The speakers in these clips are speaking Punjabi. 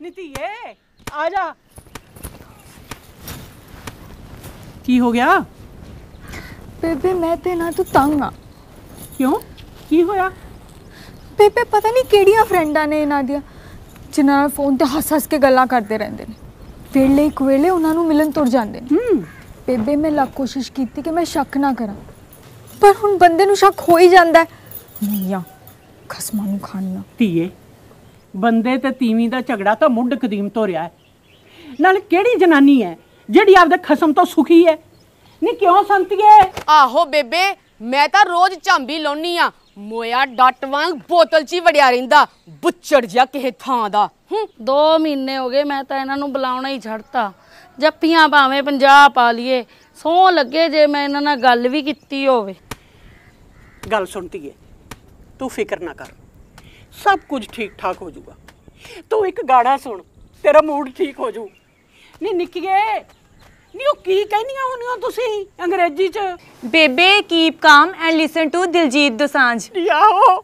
ਨਿਤੀਏ ਆ ਜਾ ਕੀ ਹੋ ਗਿਆ ਬੇਬੇ ਮੈਂ ਤੇ ਨਾ ਤੂੰ ਤੰਗ ਆ ਕਿਉਂ ਕੀ ਹੋਇਆ ਬੇਬੇ ਪਤਾ ਨਹੀਂ ਕਿਹੜੀਆਂ ਫਰੈਂਡਾਂ ਨੇ ਇਹਨਾਂ ਦੀਆਂ ਜਿਨ੍ਹਾਂ ਨਾਲ ਫੋਨ ਤੇ ਹੱਸ-ਹੱਸ ਕੇ ਗੱਲਾਂ ਕਰਦੇ ਰਹਿੰਦੇ ਨੇ ਵੇਲੇ ਇੱਕ ਵੇਲੇ ਉਹਨਾਂ ਨੂੰ ਮਿਲਣ ਤੁਰ ਜਾਂਦੇ ਨੇ ਹੂੰ ਬੇਬੇ ਮੈਂ ਲੱਖ ਕੋਸ਼ਿਸ਼ ਕੀਤੀ ਕਿ ਮੈਂ ਸ਼ੱਕ ਨਾ ਕਰਾਂ ਪਰ ਹੁਣ ਬੰਦੇ ਨੂੰ ਸ਼ੱਕ ਹੋ ਹੀ ਜਾਂਦਾ ਹੈ ਮੀਆਂ ਖਸਮਾਂ ਨੂੰ ਖਾਣਾ ਧੀਏ ਬੰਦੇ ਤੇ ਤੀਵੀਂ ਦਾ ਝਗੜਾ ਤਾਂ ਮੁੱਢ ਕਦੀਮ ਤੋਂ ਰਿਹਾ ਹੈ। ਨਾਲ ਕਿਹੜੀ ਜਨਾਨੀ ਹੈ ਜਿਹੜੀ ਆਪਦੇ ਖਸਮ ਤੋਂ ਸੁਖੀ ਹੈ? ਨਹੀਂ ਕਿਉਂ ਸੰਤੀਏ ਆਹੋ ਬੇਬੇ ਮੈਂ ਤਾਂ ਰੋਜ਼ ਝਾਂਬੀ ਲਾਉਣੀ ਆ। ਮੋਇਆ ਡੱਟ ਵਾਂਗ ਬੋਤਲ 'ਚ ਹੀ ਵੜਿਆ ਰਹਿੰਦਾ ਬੁੱਚੜ ਜਿਹਾ ਕਿਸੇ ਥਾਂ ਦਾ। ਹੂੰ। ਦੋ ਮਹੀਨੇ ਹੋ ਗਏ ਮੈਂ ਤਾਂ ਇਹਨਾਂ ਨੂੰ ਬੁਲਾਉਣਾ ਹੀ ਛੱਡਤਾ। ਜੱਫੀਆਂ ਭਾਵੇਂ 50 ਪਾ ਲਈਏ ਸੌ ਲੱਗੇ ਜੇ ਮੈਂ ਇਹਨਾਂ ਨਾਲ ਗੱਲ ਵੀ ਕੀਤੀ ਹੋਵੇ। ਗੱਲ ਸੁਣ ਧੀਏ ਤੂੰ ਫਿਕਰ ਨਾ ਕਰ। ਸਭ ਕੁਝ ਠੀਕ ਠਾਕ ਹੋ ਜਾਊਗਾ। ਤੂੰ ਇੱਕ ਗਾਣਾ ਸੁਣ ਤੇਰਾ ਮੂਡ ਠੀਕ ਹੋ ਜਾਊ। ਨਹੀਂ ਨਿੱਕੀਏ ਨਹੀਂ ਉਹ ਕੀ ਕਹਿੰਦੀਆਂ ਹੁੰਦੀਆਂ ਤੁਸੀਂ ਅੰਗਰੇਜ਼ੀ ਚ? ਬੇਬੇ keep calm and listen to Diljit Dosanjh. ਆਹੋ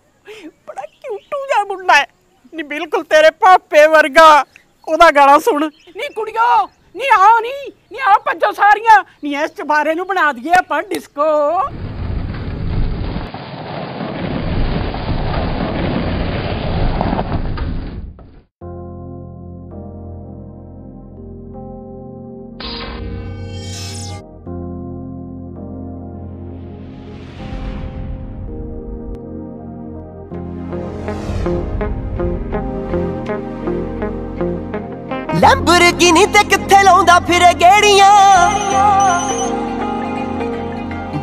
ਬੜਾ ਕਿਊਟੂ ਜਿਹਾ ਮੁੰਡਾ ਹੈ। ਨਹੀਂ ਬਿਲਕੁਲ ਤੇਰੇ ਪਾਪੇ ਵਰਗਾ ਉਹਦਾ ਗਾਣਾ ਸੁਣ। ਨਹੀਂ ਕੁੜੀਓ ਨਹੀਂ ਆਓ ਨਹੀਂ ਨਹੀਂ ਆਓ ਭੱਜੋ ਸਾਰੀਆਂ। ਨਹੀਂ ਇਸ ਚਬਾਰੇ ਨੂੰ ਬਣਾ ਦਈਏ ਆਪਾਂ ਡਿਸਕੋ ਲੈਂਬਰਗਿਨੀ ਤੇ ਕਿੱਥੇ ਲਾਉਂਦਾ ਫਿਰੇ ਗੇੜੀਆਂ?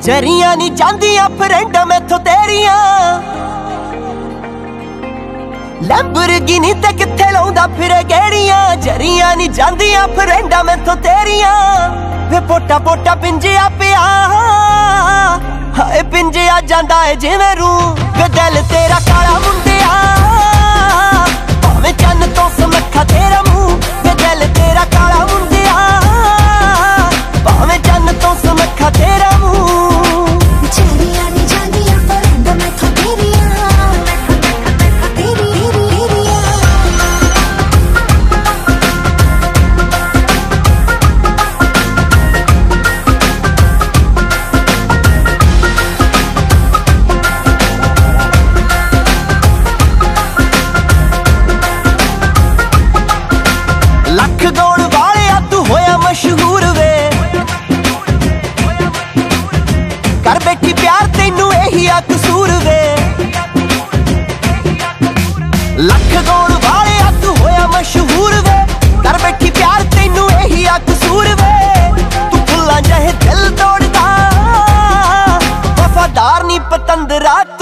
ਜਰੀਆਂ ਨਹੀਂ ਜਾਂਦੀਆਂ ਫਰੈਂਡਾਂ ਮੈਥੋਂ ਤੇਰੀਆਂ। ਲੈਂਬਰਗਿਨੀ ਤੇ ਕਿੱਥੇ ਲਾਉਂਦਾ ਫਿਰੇ ਗੇੜੀਆਂ? ਜਰੀਆਂ ਨਹੀਂ ਜਾਂਦੀਆਂ ਫਰੈਂਡਾਂ ਮੈਥੋਂ ਤੇਰੀਆਂ। ਵੇ ਪੋਟਾ ਪੋਟਾ ਪਿੰਜਿਆ ਪਿਆ। ਹਾਏ ਪਿੰਜਿਆ ਜਾਂਦਾ ਏ ਜਿਵੇਂ ਰੂ ਵੇ ਦਿਲ ਤੇਰਾ ਕਾਲਾ ਮੁੰਡਿਆ। ਭਾਵੇਂ ਚੰਨ रात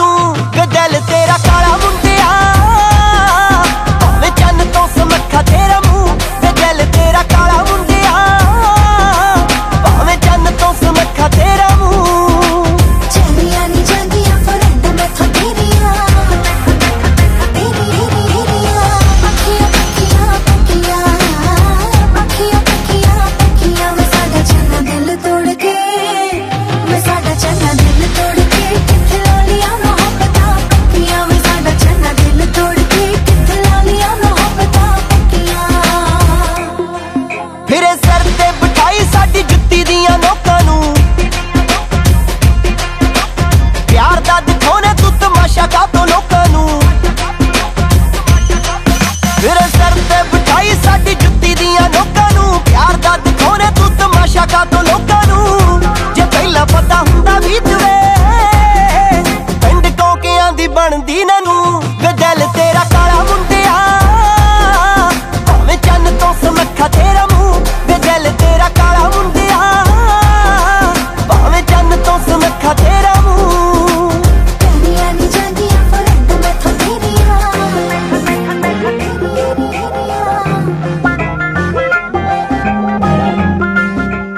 ਦੀ ਬਣਦੀ ਨਾ ਨੂੰ ਗਦਲ ਤੇਰਾ ਕਾਲਾ ਮੁੰਡਿਆ। ਭਾਵੇਂ ਚੰਨ ਤੋਂ ਸਮੱਖਾ ਤੇਰਾ ਮੂੰਹ ਵੇ ਦਿਲ ਤੇਰਾ ਕਾਲਾ ਮੁੰਡਿਆ। ਭਾਵੇਂ ਚੰਨ ਤੋਂ ਸਮੱਖਾ ਤੇਰਾ ਮੂੰਹ। ਚੜੀਆਂ ਨੀ ਜਾਂਦੀਆਂ ਫਰੰਦ ਮੈਥੋਂ ਤੇਰੀਆਂ।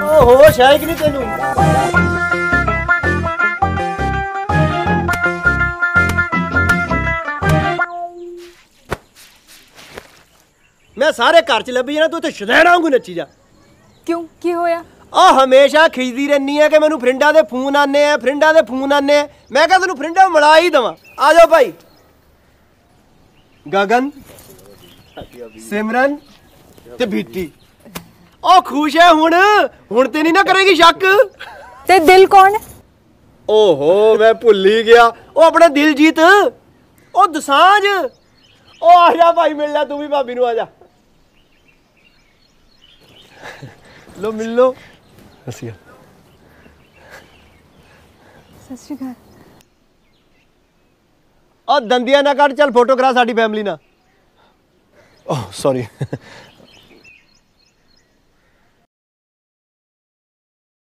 ਓ ਹੋਸ਼ ਆਏ ਕਿ ਨਹੀਂ ਤੈਨੂੰ? ਮੈਂ ਸਾਰੇ ਘਰ ਚ ਲੱਭੀ ਜਾਣਾ ਤੂੰ ਤੇ ਸ਼ਦੈਣਾ ਵਾਂਗੂ ਨੱਚੀ ਜਾ। ਕਿਉਂ? ਕੀ ਹੋਇਆ? ਆ ਹਮੇਸ਼ਾ ਖਿਜਦੀ ਰਹਿਨੀ ਆ ਕਿ ਮੈਨੂੰ ਫਰਿੰਡਾਂ ਦੇ ਫੋਨ ਆਨੇ ਆ ਫਰਿੰਡਾਂ ਦੇ ਫੋਨ ਆਨੇ ਆ। ਮੈਂ ਕਿਹਾ ਤੈਨੂੰ ਫਰਿੰਡਾਂ ਮਿਲਾ ਹੀ ਦਵਾਂ। ਆ ਜਾਓ ਭਾਈ। ਗਗਨ ਸਿਮਰਨ ਤੇ ਬੀਤੀ। ਉਹ ਖੁਸ਼ ਹੈ ਹੁਣ। ਹੁਣ ਤੇ ਨਹੀਂ ਨਾ ਕਰੇਗੀ ਸ਼ੱਕ। ਤੇ ਦਿਲ ਕੌਣ ਓਹੋ ਮੈਂ ਭੁੱਲ ਹੀ ਗਿਆ। ਉਹ ਆਪਣਾ ਦਿਲਜੀਤ। ਉਹ ਦਸਾਂਝ। ਉਹ ਆ ਜਾ ਭਾਈ ਮਿਲ ਲੈ ਤੂੰ ਵੀ ਭਾਬੀ ਨੂੰ ਆ ਜਾ। ਲੋ ਮਿਲ ਲੋ। ਅਸੀਂ ਸਤਿ ਸ਼੍ਰੀ ਅਕਾਲ। ਉਹ ਦੰਦੀਆਂ ਨਾ ਕੱਢ ਚੱਲ ਫੋਟੋ ਕਰਾ ਸਾਡੀ ਫੈਮਿਲੀ ਨਾਲ। ਓਹ ਸੌਰੀ